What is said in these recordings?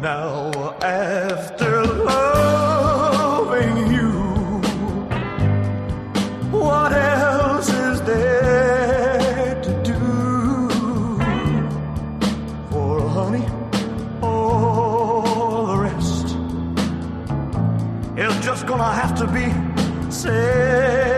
now after loving you. What else is there to do? For honey all the rest is just gonna have to be said.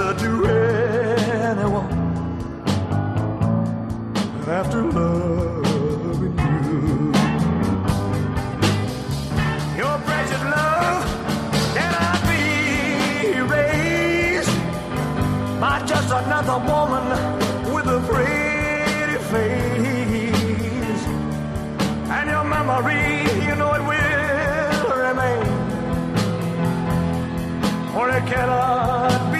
letter to anyone after loving you. Your precious love cannot be erased by just another woman with a pretty face. And your memory, you know it will remain, or it cannot be.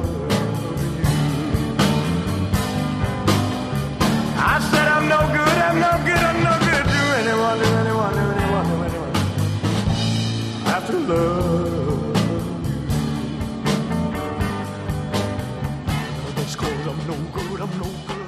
love you. That's cause I'm no good, I'm no good.